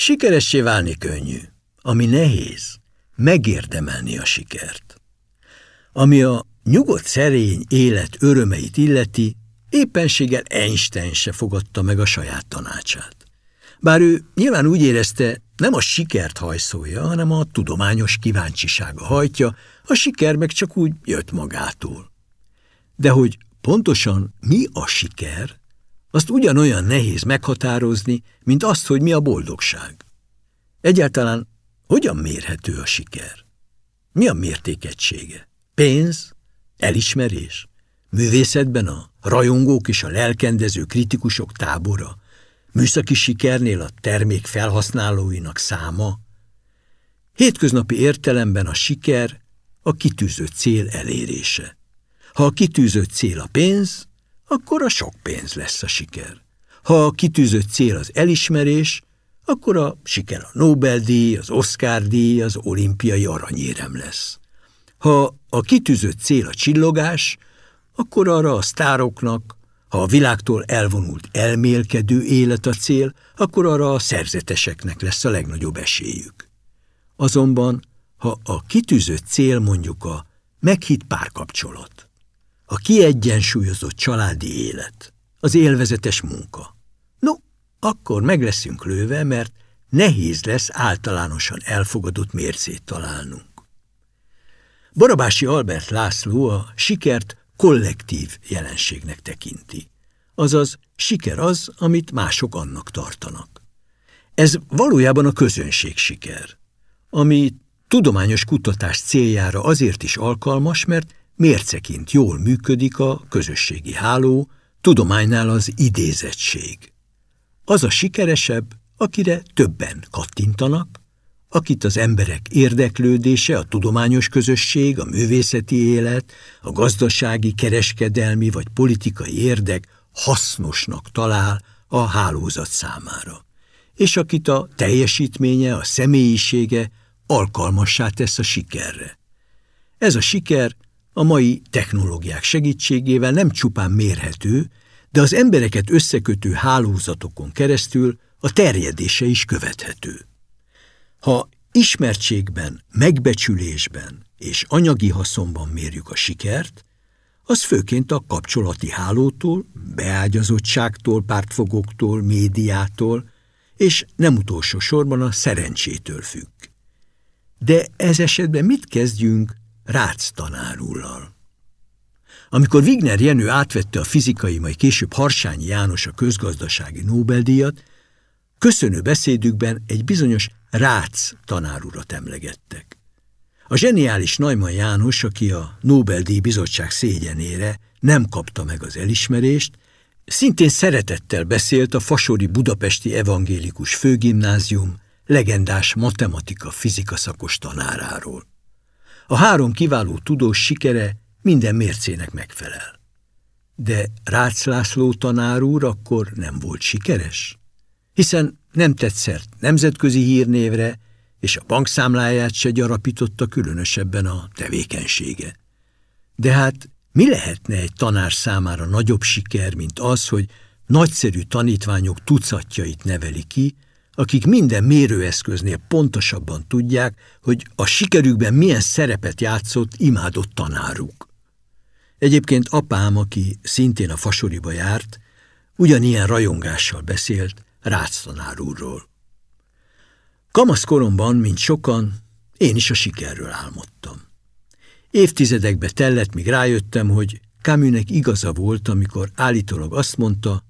Sikeressé válni könnyű, ami nehéz, megérdemelni a sikert. Ami a nyugodt szerény élet örömeit illeti, éppenséggel Einstein se fogadta meg a saját tanácsát. Bár ő nyilván úgy érezte, nem a sikert hajszolja, hanem a tudományos kíváncsisága hajtja, a siker meg csak úgy jött magától. De hogy pontosan mi a siker, azt ugyanolyan nehéz meghatározni, mint azt, hogy mi a boldogság. Egyáltalán hogyan mérhető a siker? Mi a mértékegysége? Pénz? Elismerés? Művészetben a rajongók és a lelkendező kritikusok tábora? Műszaki sikernél a termék felhasználóinak száma? Hétköznapi értelemben a siker a kitűzött cél elérése. Ha a kitűzött cél a pénz, akkor a sok pénz lesz a siker. Ha a kitűzött cél az elismerés, akkor a siker a Nobel-díj, az Oscar-díj, az olimpiai aranyérem lesz. Ha a kitűzött cél a csillogás, akkor arra a sztároknak, ha a világtól elvonult elmélkedő élet a cél, akkor arra a szerzeteseknek lesz a legnagyobb esélyük. Azonban, ha a kitűzött cél mondjuk a meghitt párkapcsolat, a kiegyensúlyozott családi élet, az élvezetes munka. No, akkor meg leszünk lőve, mert nehéz lesz általánosan elfogadott mércét találnunk. Barabási Albert László a sikert kollektív jelenségnek tekinti. Azaz, siker az, amit mások annak tartanak. Ez valójában a közönség siker, ami tudományos kutatás céljára azért is alkalmas, mert mérceként jól működik a közösségi háló, tudománynál az idézettség. Az a sikeresebb, akire többen kattintanak, akit az emberek érdeklődése, a tudományos közösség, a művészeti élet, a gazdasági, kereskedelmi vagy politikai érdek hasznosnak talál a hálózat számára, és akit a teljesítménye, a személyisége alkalmassá tesz a sikerre. Ez a siker a mai technológiák segítségével nem csupán mérhető, de az embereket összekötő hálózatokon keresztül a terjedése is követhető. Ha ismertségben, megbecsülésben és anyagi haszonban mérjük a sikert, az főként a kapcsolati hálótól, beágyazottságtól, pártfogóktól, médiától, és nem utolsó sorban a szerencsétől függ. De ez esetben mit kezdjünk Rácz tanárúllal? Amikor Wigner Jenő átvette a fizikai, majd később Harsányi János a közgazdasági Nobel-díjat, köszönő beszédükben egy bizonyos Rácz tanárurat emlegettek. A zseniális Najman János, aki a Nobel-díj bizottság szégyenére nem kapta meg az elismerést, szintén szeretettel beszélt a Fasori Budapesti Evangélikus Főgimnázium legendás matematika-fizika szakos tanáráról. A három kiváló tudós sikere minden mércének megfelel. De Rácz László tanár úr akkor nem volt sikeres? Hiszen nem tetszett nemzetközi hírnévre, és a bankszámláját se gyarapította különösebben a tevékenysége. De hát mi lehetne egy tanár számára nagyobb siker, mint az, hogy nagyszerű tanítványok tucatjait neveli ki, akik minden mérőeszköznél pontosabban tudják, hogy a sikerükben milyen szerepet játszott imádott tanáruk. Egyébként apám, aki szintén a fasoriba járt, ugyanilyen rajongással beszélt Rácz tanár úrról. Kamasz koromban, mint sokan, én is a sikerről álmodtam. Évtizedekbe tellett, míg rájöttem, hogy Camusnek igaza volt, amikor állítólag azt mondta,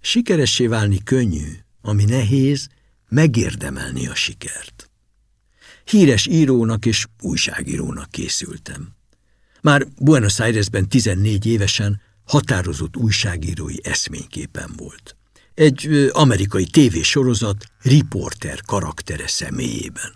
sikeressé válni könnyű, ami nehéz, megérdemelni a sikert. Híres írónak és újságírónak készültem. Már Buenos Airesben 14 évesen határozott újságírói eszményképen volt. Egy amerikai tévésorozat riporter karaktere személyében.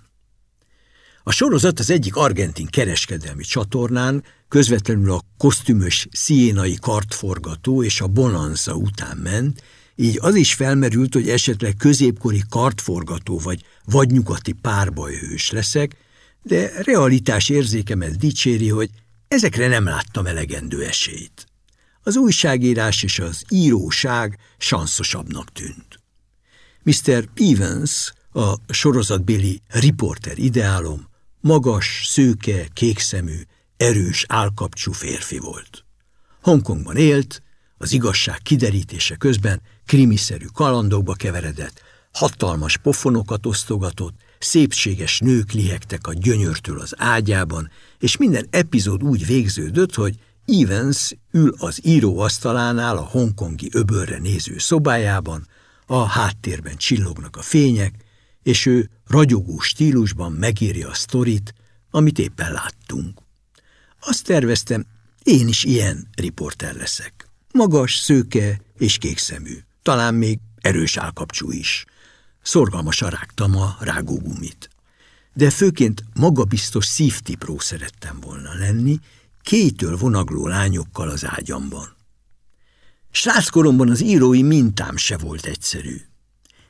A sorozat az egyik argentin kereskedelmi csatornán közvetlenül a kosztümös sziénai kartforgató és a bonanza után ment, így az is felmerült, hogy esetleg középkori kartforgató vagy vadnyugati párbajhős leszek, de realitás érzékemet dicséri, hogy ezekre nem láttam elegendő esélyt. Az újságírás és az íróság sanszosabbnak tűnt. Mr. Evans, A sorozatbéli riporter ideálom magas, szőke, kékszemű, erős, állkapcsú férfi volt. Hongkongban élt, az igazság kiderítése közben krimiszerű kalandokba keveredett, hatalmas pofonokat osztogatott, szépséges nők lihegtek a gyönyörtől az ágyában, és minden epizód úgy végződött, hogy Evans ül az íróasztalánál a hongkongi öbölre néző szobájában, a háttérben csillognak a fények, és ő ragyogó stílusban megírja a sztorit, amit éppen láttunk. Azt terveztem, én is ilyen riporter leszek. Magas, szőke és kékszemű. Talán még erős állkapcsú is. Szorgalmasan rágtam a rágógumit. De főként magabiztos szívtipró szerettem volna lenni, kétől vonagló lányokkal az ágyamban. Sráckoromban az írói mintám se volt egyszerű.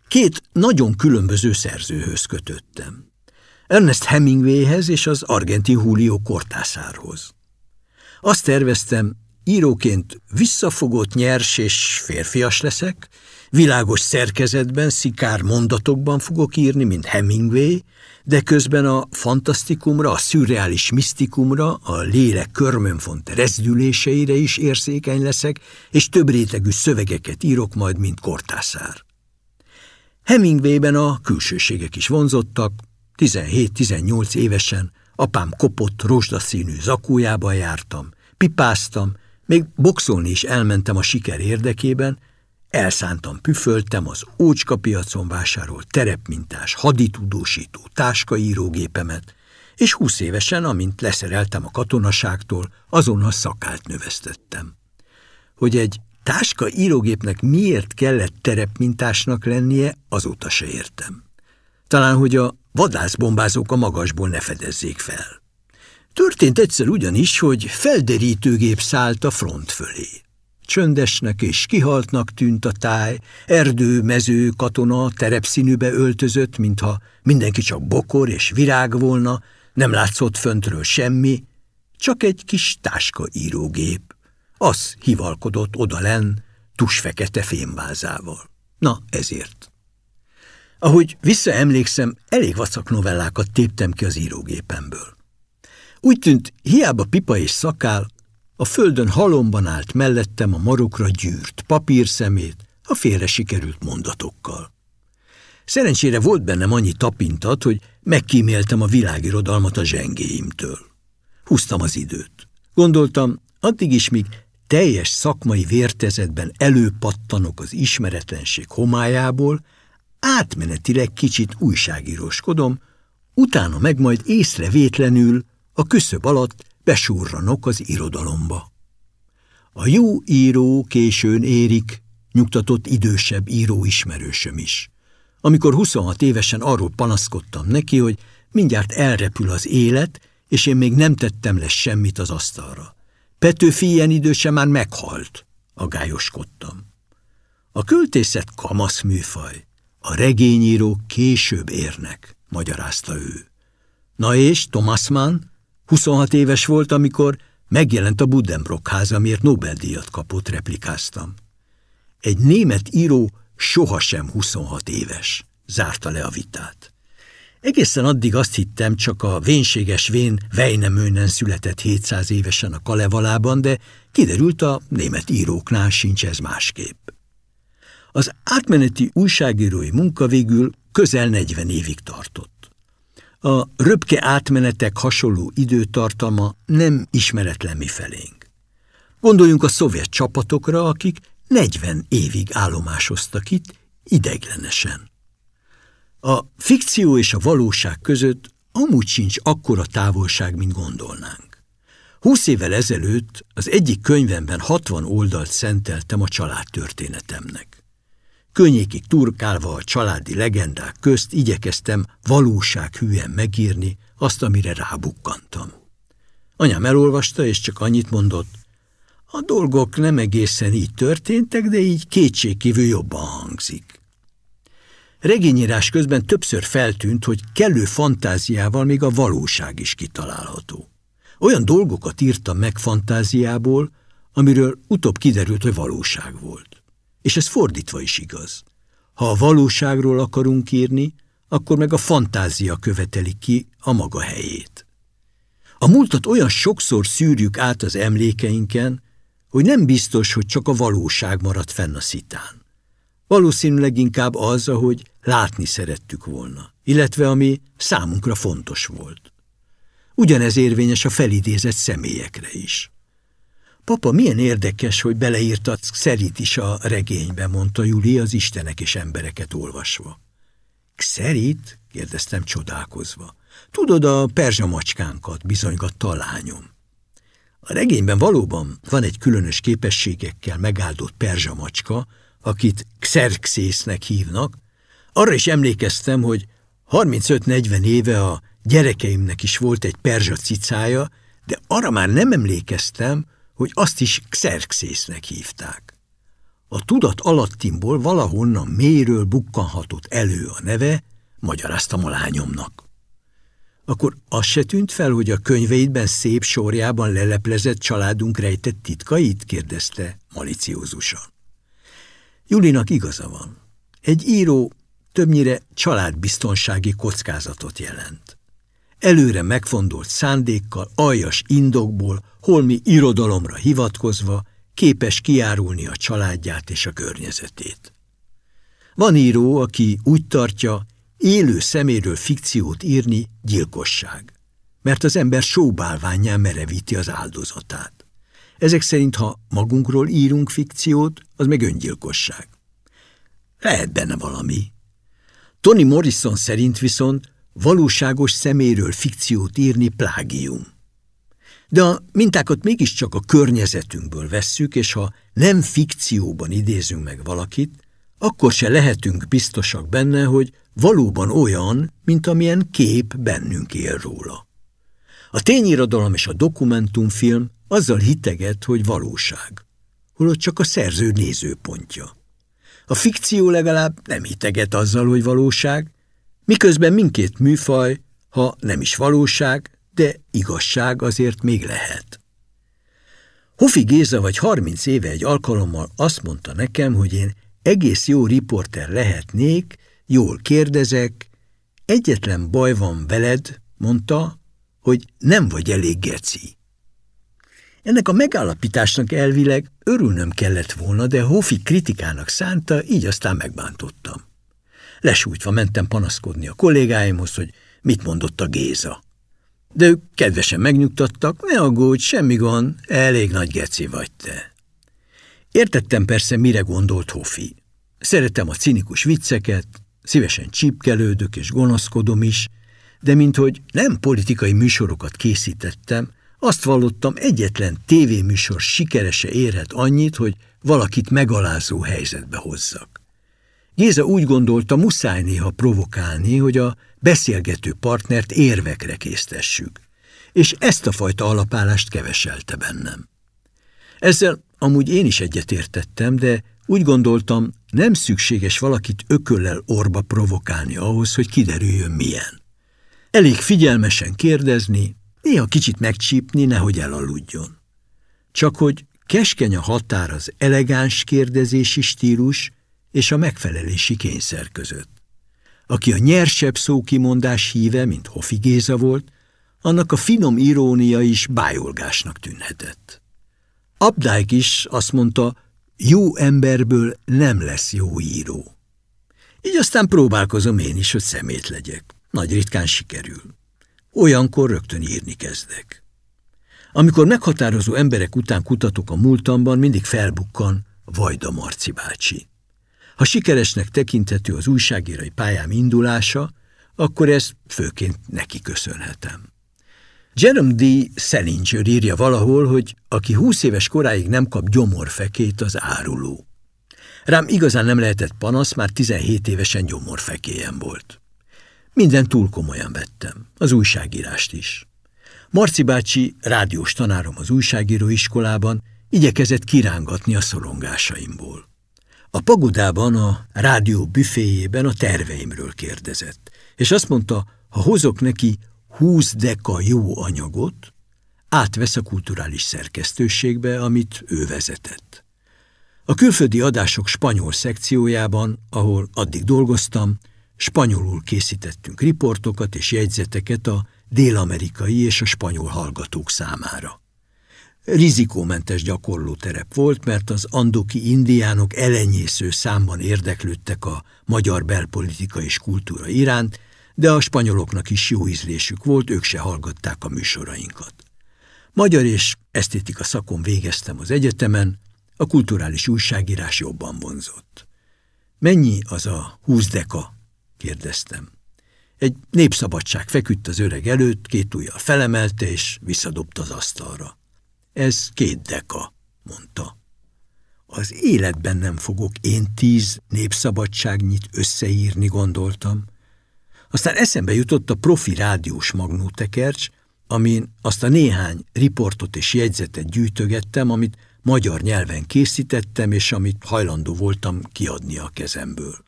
Két nagyon különböző szerzőhöz kötöttem. Ernest Hemingwayhez és az argentin Julio Cortázarhoz. Azt terveztem, íróként visszafogott, nyers és férfias leszek, világos szerkezetben, szikár mondatokban fogok írni, mint Hemingway, de közben a fantasztikumra, a szürreális misztikumra, a lélek körmönfont rezdüléseire is érzékeny leszek, és több rétegű szövegeket írok majd, mint kortászár. Hemingwayben a külsőségek is vonzottak, 17-18 évesen apám kopott rozsdaszínű zakójában jártam, pipáztam, még boxolni is elmentem a siker érdekében, elszántam püföltem az ócska piacon vásárolt terepmintás haditudósító táskaírógépemet, és húsz évesen, amint leszereltem a katonaságtól, azonnal szakált növesztettem. Hogy egy táska írógépnek miért kellett terepmintásnak lennie, azóta se értem. Talán, hogy a vadászbombázók a magasból ne fedezzék fel. Történt egyszer ugyanis, hogy felderítőgép szállt a front fölé. Csöndesnek és kihaltnak tűnt a táj, erdő, mező, katona terepszínűbe öltözött, mintha mindenki csak bokor és virág volna, nem látszott föntről semmi, csak egy kis táska írógép. Az hivalkodott odalen, tusfekete fémvázával. Na, ezért. Ahogy visszaemlékszem, elég vacak novellákat téptem ki az írógépemből. Úgy tűnt, hiába pipa és szakál, a földön halomban állt mellettem a marokra gyűrt papírszemét, a félre sikerült mondatokkal. Szerencsére volt bennem annyi tapintat, hogy megkíméltem a világirodalmat a zsengéimtől. Húztam az időt. Gondoltam, addig is, míg teljes szakmai vértezetben előpattanok az ismeretlenség homályából, átmenetileg kicsit újságíróskodom, utána meg majd észrevétlenül a küszöb alatt besurranok az irodalomba. A jó író későn érik, nyugtatott idősebb író ismerősöm is. Amikor 26 évesen arról panaszkodtam neki, hogy mindjárt elrepül az élet, és én még nem tettem le semmit az asztalra. Petőfi ilyen idősen már meghalt, agályoskodtam. A költészet kamasz műfaj, a regényírók később érnek, magyarázta ő. Na és Thomas Mann, 26 éves volt, amikor megjelent a Buddenbrock ház, amiért Nobel-díjat kapott, replikáztam. Egy német író sohasem 26 éves, zárta le a vitát. Egészen addig azt hittem, csak a vénséges vén Weinemönen született 700 évesen a Kalevalában, de kiderült a német íróknál sincs ez másképp. Az átmeneti újságírói munka végül közel 40 évig tartott. A röpke átmenetek hasonló időtartalma nem ismeretlen mi felénk. Gondoljunk a szovjet csapatokra, akik 40 évig állomásoztak itt, ideiglenesen. A fikció és a valóság között amúgy sincs akkora távolság, mint gondolnánk. Húsz évvel ezelőtt az egyik könyvemben 60 oldalt szenteltem a családtörténetemnek. Könnyékig turkálva a családi legendák közt igyekeztem valósághűen megírni azt, amire rábukkantam. Anyám elolvasta, és csak annyit mondott, a dolgok nem egészen így történtek, de így kétségkívül jobban hangzik. Regényírás közben többször feltűnt, hogy kellő fantáziával még a valóság is kitalálható. Olyan dolgokat írtam meg fantáziából, amiről utóbb kiderült, hogy valóság volt. És ez fordítva is igaz. Ha a valóságról akarunk írni, akkor meg a fantázia követeli ki a maga helyét. A múltat olyan sokszor szűrjük át az emlékeinken, hogy nem biztos, hogy csak a valóság marad fenn a szitán. Valószínűleg inkább az, ahogy látni szerettük volna, illetve ami számunkra fontos volt. Ugyanez érvényes a felidézett személyekre is. Papa, milyen érdekes, hogy beleírtad Xerit is a regénybe, mondta Juli az Istenek és embereket olvasva. Xerit? kérdeztem csodálkozva. Tudod, a perzsa macskánkat bizonygatta a lányom. A regényben valóban van egy különös képességekkel megáldott perzsa macska, akit Xerxésznek hívnak. Arra is emlékeztem, hogy 35-40 éve a gyerekeimnek is volt egy perzsa cicája, de arra már nem emlékeztem, hogy azt is Xerxésznek hívták. A tudat alattimból valahonnan mélyről bukkanhatott elő a neve, magyaráztam a lányomnak. Akkor az se tűnt fel, hogy a könyveidben szép sorjában leleplezett családunk rejtett titkait? kérdezte maliciózusan. Julinak igaza van. Egy író többnyire családbiztonsági kockázatot jelent. Előre megfondolt szándékkal, aljas indokból, holmi irodalomra hivatkozva képes kiárulni a családját és a környezetét. Van író, aki úgy tartja, élő szeméről fikciót írni gyilkosság, mert az ember sóbálványán merevíti az áldozatát. Ezek szerint, ha magunkról írunk fikciót, az meg öngyilkosság. Lehet benne valami. Tony Morrison szerint viszont valóságos szeméről fikciót írni plágium. De a mintákat mégiscsak a környezetünkből vesszük, és ha nem fikcióban idézünk meg valakit, akkor se lehetünk biztosak benne, hogy valóban olyan, mint amilyen kép bennünk él róla. A tényirodalom és a dokumentumfilm azzal hiteget, hogy valóság, holott csak a szerző nézőpontja. A fikció legalább nem hiteget azzal, hogy valóság, miközben mindkét műfaj, ha nem is valóság, de igazság azért még lehet. Hofi Géza vagy harminc éve egy alkalommal azt mondta nekem, hogy én egész jó riporter lehetnék, jól kérdezek, egyetlen baj van veled, mondta, hogy nem vagy elég geci. Ennek a megállapításnak elvileg örülnöm kellett volna, de Hofi kritikának szánta, így aztán megbántottam. Lesújtva mentem panaszkodni a kollégáimhoz, hogy mit mondott a Géza. De ők kedvesen megnyugtattak, ne aggódj, semmi gond, elég nagy geci vagy te. Értettem persze, mire gondolt Hofi. Szeretem a cinikus vicceket, szívesen csípkelődök és gonoszkodom is, de minthogy nem politikai műsorokat készítettem, azt vallottam, egyetlen tévéműsor sikerese érhet annyit, hogy valakit megalázó helyzetbe hozzak. Géza úgy gondolta, muszáj néha provokálni, hogy a beszélgető partnert érvekre késztessük, és ezt a fajta alapállást keveselte bennem. Ezzel amúgy én is egyetértettem, de úgy gondoltam, nem szükséges valakit ököllel orba provokálni ahhoz, hogy kiderüljön milyen. Elég figyelmesen kérdezni, néha kicsit megcsípni, nehogy elaludjon. Csak hogy keskeny a határ az elegáns kérdezési stílus és a megfelelési kényszer között. Aki a nyersebb szókimondás híve, mint Hofi Géza volt, annak a finom irónia is bájolgásnak tűnhetett. Updike is azt mondta, jó emberből nem lesz jó író. Így aztán próbálkozom én is, hogy szemét legyek. Nagy ritkán sikerül. Olyankor rögtön írni kezdek. Amikor meghatározó emberek után kutatok a múltamban, mindig felbukkan Vajda Marci bácsi. Ha sikeresnek tekinthető az újságírói pályám indulása, akkor ezt főként neki köszönhetem. Jerome D. Salinger írja valahol, hogy aki húsz éves koráig nem kap gyomorfekét, az áruló. Rám igazán nem lehetett panasz, már 17 évesen gyomorfekélyem volt. Minden túl komolyan vettem, az újságírást is. Marci bácsi, rádiós tanárom az újságíróiskolában, igyekezett kirángatni a szorongásaimból. A pagodában, a rádió büféjében a terveimről kérdezett, és azt mondta, ha hozok neki 20 deka jó anyagot, átvesz a kulturális szerkesztőségbe, amit ő vezetett. A külföldi adások spanyol szekciójában, ahol addig dolgoztam, spanyolul készítettünk riportokat és jegyzeteket a dél-amerikai és a spanyol hallgatók számára. Rizikómentes gyakorlóterep volt, mert az andoki indiánok elenyésző számban érdeklődtek a magyar belpolitika és kultúra iránt, de a spanyoloknak is jó ízlésük volt, ők se hallgatták a műsorainkat. Magyar és esztétika szakon végeztem az egyetemen, a kulturális újságírás jobban vonzott. Mennyi az a húsz deka? kérdeztem. Egy népszabadság feküdt az öreg előtt, két ujjal felemelte és visszadobta az asztalra. Ez két deka, mondta. Az életben nem fogok én tíz népszabadságnyit összeírni, gondoltam. Aztán eszembe jutott a profi rádiós magnótekercs, amin azt a néhány riportot és jegyzetet gyűjtögettem, amit magyar nyelven készítettem, és amit hajlandó voltam kiadni a kezemből.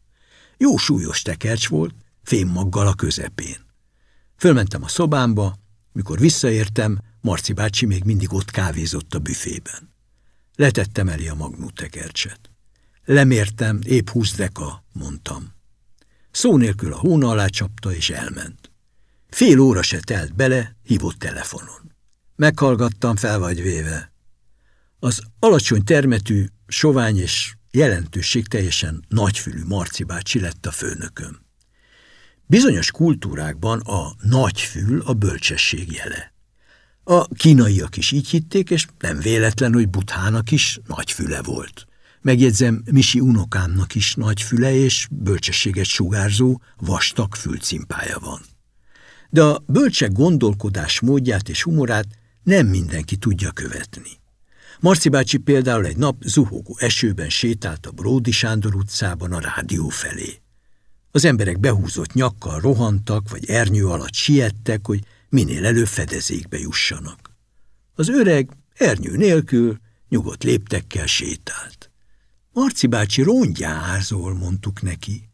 Jó súlyos tekercs volt, fémmaggal a közepén. Fölmentem a szobámba, mikor visszaértem, Marci bácsi még mindig ott kávézott a büfében. Letettem elé a magnótekercset. Lemértem, épp húsz deka, mondtam. Szó nélkül a hóna alá csapta, és elment. Fél óra se telt bele, hívott telefonon. Meghallgattam, fel vagy véve. Az alacsony termetű, sovány és jelentőség teljesen nagyfülű Marci bácsi lett a főnököm. Bizonyos kultúrákban a nagyfül a bölcsesség jele. A kínaiak is így hitték, és nem véletlen, hogy Buthának is nagy füle volt. Megjegyzem, Misi unokámnak is nagy füle és bölcsességet sugárzó, vastag fülcimpája van. De a bölcsek gondolkodás módját és humorát nem mindenki tudja követni. Marci bácsi például egy nap zuhogó esőben sétált a Bródi Sándor utcában a rádió felé. Az emberek behúzott nyakkal rohantak, vagy ernyő alatt siettek, hogy minél előbb fedezékbe jussanak. Az öreg ernyő nélkül nyugodt léptekkel sétált. Marci bácsi rongyázol, mondtuk neki.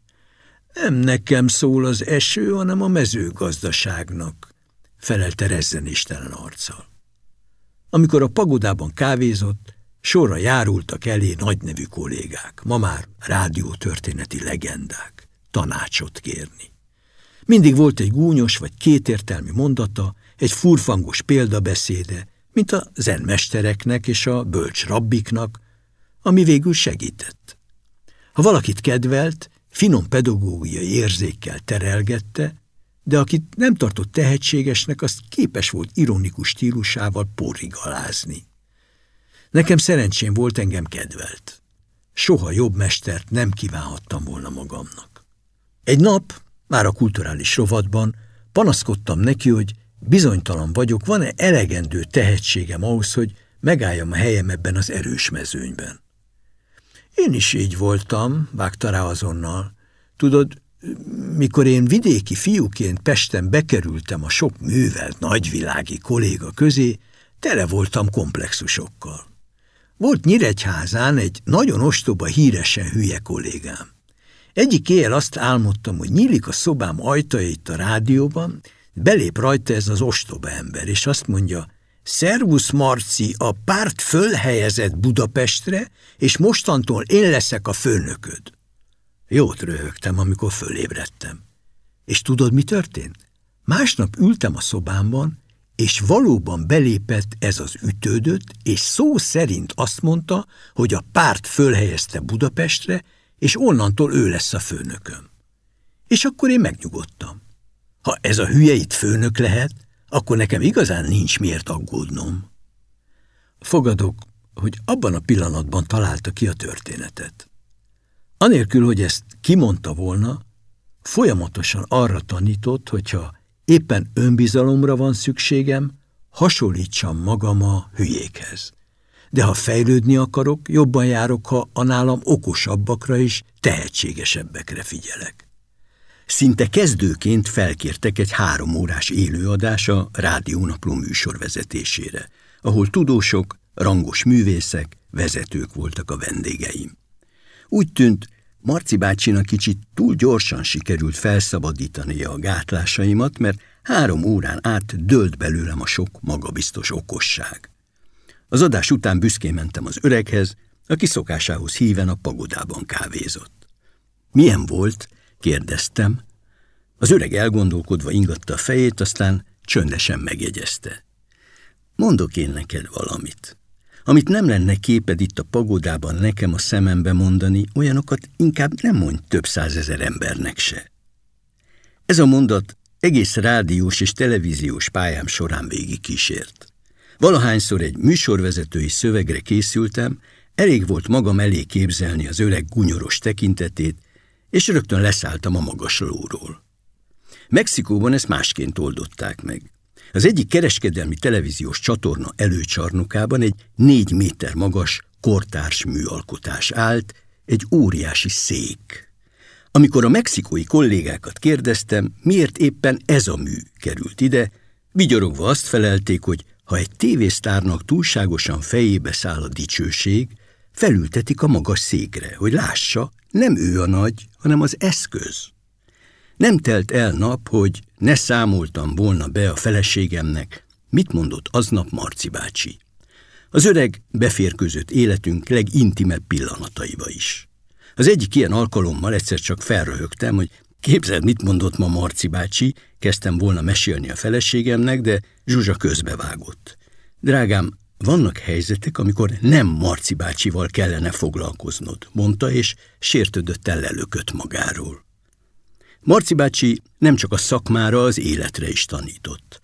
Nem nekem szól az eső, hanem a mezőgazdaságnak, felelte rezzenéstelen arccal. Amikor a pagodában kávézott, sorra járultak elé nagynevű kollégák, ma már rádiótörténeti legendák, tanácsot kérni. Mindig volt egy gúnyos vagy kétértelmű mondata, egy furfangos példabeszéde, mint a zenmestereknek és a bölcs rabbiknak, ami végül segített. Ha valakit kedvelt, finom pedagógiai érzékkel terelgette, de akit nem tartott tehetségesnek, azt képes volt ironikus stílusával porrigalázni. Nekem szerencsém volt, engem kedvelt. Soha jobb mestert nem kívánhattam volna magamnak. Egy nap már a kulturális rovatban, panaszkodtam neki, hogy bizonytalan vagyok, van-e elegendő tehetségem ahhoz, hogy megálljam a helyem ebben az erős mezőnyben. Én is így voltam, vágta rá azonnal. Tudod, mikor én vidéki fiúként Pesten bekerültem a sok művelt nagyvilági kolléga közé, tele voltam komplexusokkal. Volt Nyíregyházán egy nagyon ostoba, híresen hülye kollégám. Egyik éjjel azt álmodtam, hogy nyílik a szobám ajtaja itt a rádióban, belép rajta ez az ostoba ember, és azt mondja, Szervusz Marci, a párt fölhelyezett Budapestre, és mostantól én leszek a főnököd. Jót röhögtem, amikor fölébredtem. És tudod, mi történt? Másnap ültem a szobámban, és valóban belépett ez az ütődött, és szó szerint azt mondta, hogy a párt fölhelyezte Budapestre, és onnantól ő lesz a főnököm. És akkor én megnyugodtam. Ha ez a hülye itt főnök lehet, akkor nekem igazán nincs miért aggódnom. Fogadok, hogy abban a pillanatban találta ki a történetet. Anélkül, hogy ezt kimondta volna, folyamatosan arra tanított, hogyha éppen önbizalomra van szükségem, hasonlítsam magam a hülyékhez de ha fejlődni akarok, jobban járok, ha a nálam okosabbakra és tehetségesebbekre figyelek. Szinte kezdőként felkértek egy három órás élőadás a rádiónapló műsor vezetésére, ahol tudósok, rangos művészek, vezetők voltak a vendégeim. Úgy tűnt, Marci bácsinak kicsit túl gyorsan sikerült felszabadítani a gátlásaimat, mert három órán át dölt belőlem a sok magabiztos okosság. Az adás után büszkén mentem az öreghez, aki szokásához híven a pagodában kávézott. Milyen volt? kérdeztem, Az öreg elgondolkodva ingatta a fejét, aztán csöndesen megjegyezte. Mondok én neked valamit. Amit nem lenne képed itt a pagodában nekem a szemembe mondani, olyanokat inkább nem mondj több százezer embernek se. Ez a mondat egész rádiós és televíziós pályám során végig kísért. Valahányszor egy műsorvezetői szövegre készültem, elég volt magam elé képzelni az öreg gunyoros tekintetét, és rögtön leszálltam a magas lóról. Mexikóban ezt másként oldották meg. Az egyik kereskedelmi televíziós csatorna előcsarnokában egy négy méter magas, kortárs műalkotás állt, egy óriási szék. Amikor a mexikói kollégákat kérdeztem, miért éppen ez a mű került ide, vigyorogva azt felelték, hogy ha egy tévésztárnak túlságosan fejébe száll a dicsőség, felültetik a magas székre, hogy lássa, nem ő a nagy, hanem az eszköz. Nem telt el nap, hogy ne számoltam volna be a feleségemnek, mit mondott aznap Marci bácsi. Az öreg beférközött életünk legintimebb pillanataiba is. Az egyik ilyen alkalommal egyszer csak felröhögtem, hogy képzeld, mit mondott ma Marci bácsi, kezdtem volna mesélni a feleségemnek, de Zsuzsa közbevágott. Drágám, vannak helyzetek, amikor nem Marci bácsival kellene foglalkoznod, mondta, és sértődötten lelökött magáról. Marci bácsi nem csak a szakmára, az életre is tanított.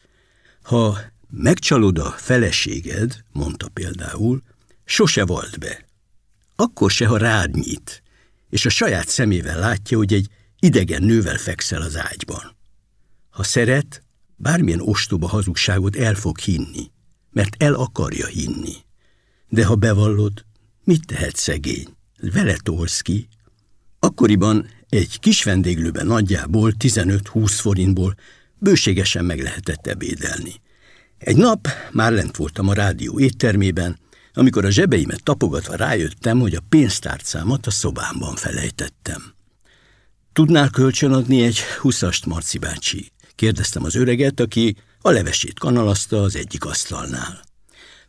Ha megcsalod a feleséged, mondta például, sose volt be. Akkor se, ha rád nyit, és a saját szemével látja, hogy egy idegen nővel fekszel az ágyban. Ha szeret, bármilyen ostoba hazugságot el fog hinni, mert el akarja hinni. De ha bevallod, mit tehet szegény? Vele tolsz ki. Akkoriban egy kis vendéglőben nagyjából 15-20 forintból bőségesen meg lehetett ebédelni. Egy nap már lent voltam a rádió éttermében, amikor a zsebeimet tapogatva rájöttem, hogy a pénztárcámat a szobámban felejtettem. Tudnál kölcsönadni egy huszast, Marci bácsi? Kérdeztem az öreget, aki a levesét kanalazta az egyik asztalnál.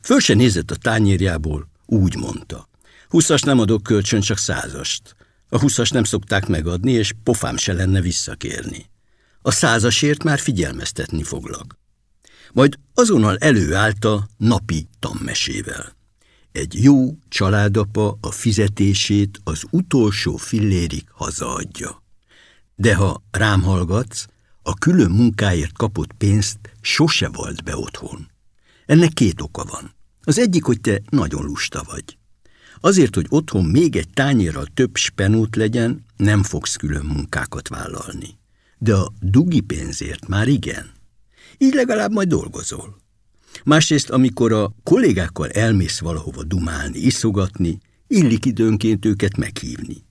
Föl se nézett a tányérjából, úgy mondta. Huszas nem adok kölcsön, csak százast. A huszas nem szokták megadni, és pofám se lenne visszakérni. A százasért már figyelmeztetni foglak. Majd azonnal előállt a napi tammesével. Egy jó családapa a fizetését az utolsó fillérig hazaadja. De ha rám hallgatsz, a külön munkáért kapott pénzt sose volt be otthon. Ennek két oka van. Az egyik, hogy te nagyon lusta vagy. Azért, hogy otthon még egy tányérral több spenót legyen, nem fogsz külön munkákat vállalni. De a dugi pénzért már igen. Így legalább majd dolgozol. Másrészt, amikor a kollégákkal elmész valahova dumálni, iszogatni, illik időnként őket meghívni.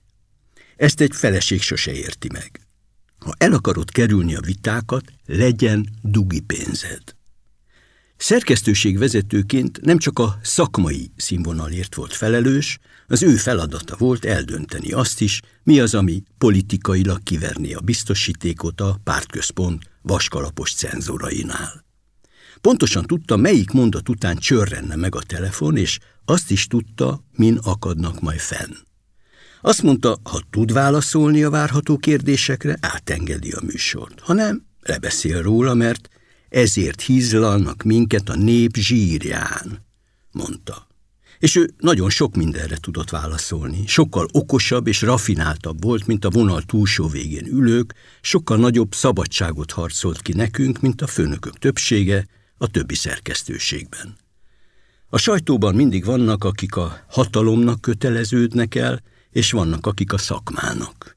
Ezt egy feleség sose érti meg. Ha el akarod kerülni a vitákat, legyen dugi pénzed. Szerkesztőség vezetőként nem csak a szakmai színvonalért volt felelős, az ő feladata volt eldönteni azt is, mi az, ami politikailag kiverni a biztosítékot a pártközpont vaskalapos cenzorainál. Pontosan tudta, melyik mondat után csörrenne meg a telefon, és azt is tudta, min akadnak majd fenn. Azt mondta, ha tud válaszolni a várható kérdésekre, átengedi a műsort. Ha nem, lebeszél róla, mert ezért hízlalnak minket a nép zsírján, mondta. És ő nagyon sok mindenre tudott válaszolni. Sokkal okosabb és rafináltabb volt, mint a vonal túlsó végén ülők, sokkal nagyobb szabadságot harcolt ki nekünk, mint a főnökök többsége a többi szerkesztőségben. A sajtóban mindig vannak, akik a hatalomnak köteleződnek el, és vannak, akik a szakmának.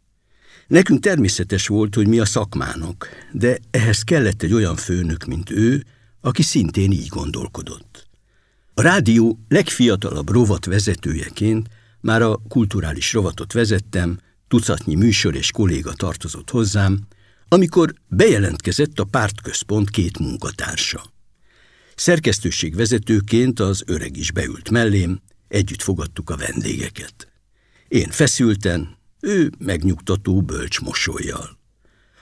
Nekünk természetes volt, hogy mi a szakmának, de ehhez kellett egy olyan főnök, mint ő, aki szintén így gondolkodott. A rádió legfiatalabb rovat vezetőjeként már a kulturális rovatot vezettem, tucatnyi műsor és kolléga tartozott hozzám, amikor bejelentkezett a pártközpont két munkatársa. Szerkesztőség vezetőként az öreg is beült mellém, együtt fogadtuk a vendégeket. Én feszülten, ő megnyugtató bölcs mosolyjal.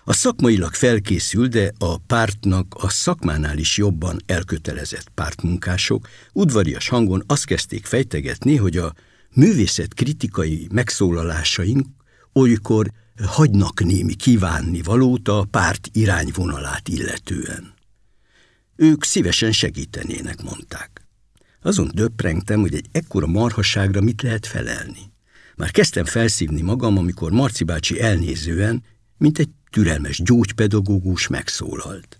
A szakmailag felkészül, de a pártnak a szakmánál is jobban elkötelezett pártmunkások udvarias hangon azt kezdték fejtegetni, hogy a művészet kritikai megszólalásaink olykor hagynak némi kívánni valót a párt irányvonalát illetően. Ők szívesen segítenének, mondták. Azon döprengtem, hogy egy ekkora marhasságra mit lehet felelni. Már kezdtem felszívni magam, amikor Marci bácsi elnézően, mint egy türelmes gyógypedagógus megszólalt.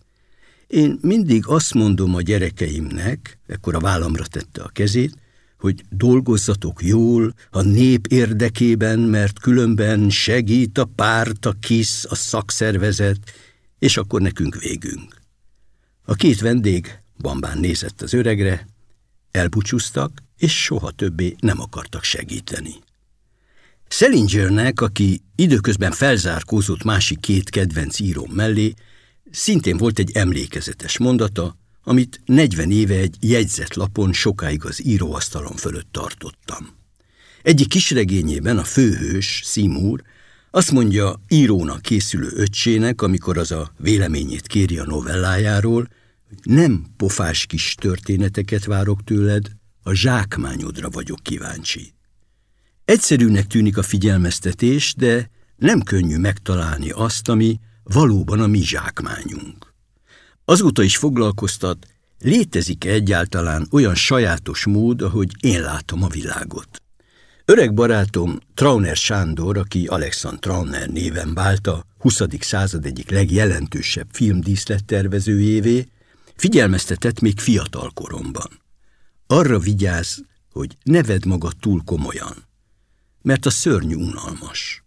Én mindig azt mondom a gyerekeimnek, ekkor a vállamra tette a kezét, hogy dolgozzatok jól, a nép érdekében, mert különben segít a párt, a KISZ, a szakszervezet, és akkor nekünk végünk. A két vendég bambán nézett az öregre, elbúcsúztak, és soha többé nem akartak segíteni. Selingernek, aki időközben felzárkózott másik két kedvenc íróm mellé, szintén volt egy emlékezetes mondata, amit 40 éve egy jegyzetlapon sokáig az íróasztalon fölött tartottam. Egyik kisregényében a főhős, Simúr, azt mondja írónak készülő öccsének, amikor az a véleményét kéri a novellájáról, hogy nem pofás kis történeteket várok tőled, a zsákmányodra vagyok kíváncsi. Egyszerűnek tűnik a figyelmeztetés, de nem könnyű megtalálni azt, ami valóban a mi zsákmányunk. Azóta is foglalkoztat, létezik -e egyáltalán olyan sajátos mód, ahogy én látom a világot. Öreg barátom Trauner Sándor, aki Alexand Trauner néven vált a 20. század egyik legjelentősebb filmdíszlettervezőjévé, figyelmeztetett még fiatal koromban. Arra vigyázz, hogy ne vedd magad túl komolyan, mert a szörnyű unalmas.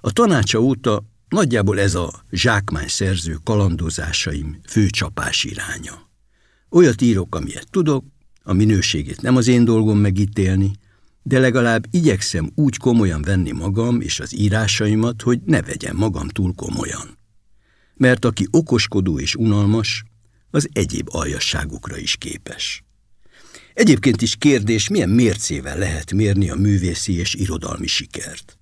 A tanácsa óta Nagyjából ez a zsákmány szerző kalandozásaim fő csapás iránya. Olyat írok, amilyet tudok, a minőségét nem az én dolgom megítélni, de legalább igyekszem úgy komolyan venni magam és az írásaimat, hogy ne vegyem magam túl komolyan. Mert aki okoskodó és unalmas, az egyéb aljasságokra is képes. Egyébként is kérdés, milyen mércével lehet mérni a művészi és irodalmi sikert.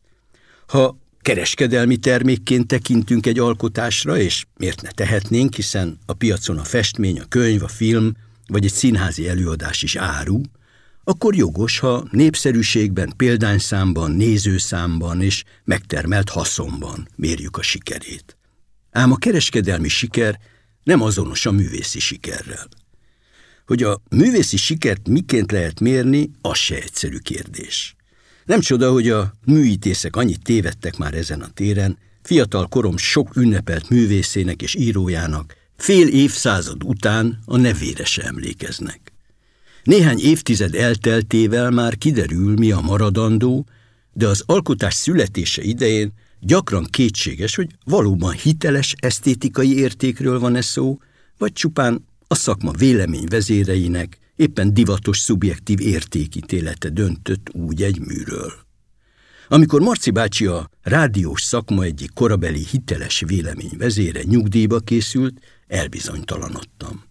Ha kereskedelmi termékként tekintünk egy alkotásra, és miért ne tehetnénk, hiszen a piacon a festmény, a könyv, a film vagy egy színházi előadás is áru, akkor jogos, ha népszerűségben, példányszámban, nézőszámban és megtermelt haszonban mérjük a sikerét. Ám a kereskedelmi siker nem azonos a művészi sikerrel. Hogy a művészi sikert miként lehet mérni, az se egyszerű kérdés. Nem csoda, hogy a műítészek annyit tévedtek már ezen a téren, fiatal korom sok ünnepelt művészének és írójának fél évszázad után a nevére se emlékeznek. Néhány évtized elteltével már kiderül, mi a maradandó, de az alkotás születése idején gyakran kétséges, hogy valóban hiteles esztétikai értékről van-e szó, vagy csupán a szakma vélemény vezéreinek, éppen divatos szubjektív értékítélete döntött úgy egy műről. Amikor Marci bácsi a rádiós szakma egyik korabeli hiteles vélemény vezére nyugdíjba készült, elbizonytalanodtam.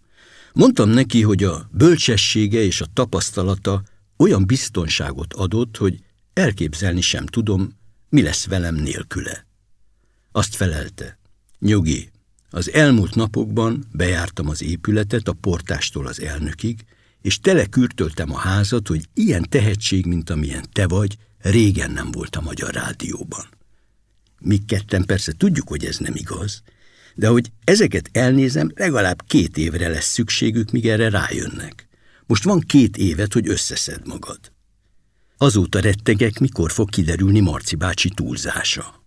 Mondtam neki, hogy a bölcsessége és a tapasztalata olyan biztonságot adott, hogy elképzelni sem tudom, mi lesz velem nélküle. Azt felelte, nyugi, az elmúlt napokban bejártam az épületet a portástól az elnökig, és telekürtöltem a házat, hogy ilyen tehetség, mint amilyen te vagy, régen nem volt a Magyar Rádióban. Mi ketten persze tudjuk, hogy ez nem igaz, de hogy ezeket elnézem, legalább két évre lesz szükségük, míg erre rájönnek. Most van két évet, hogy összeszed magad. Azóta rettegek, mikor fog kiderülni Marci bácsi túlzása.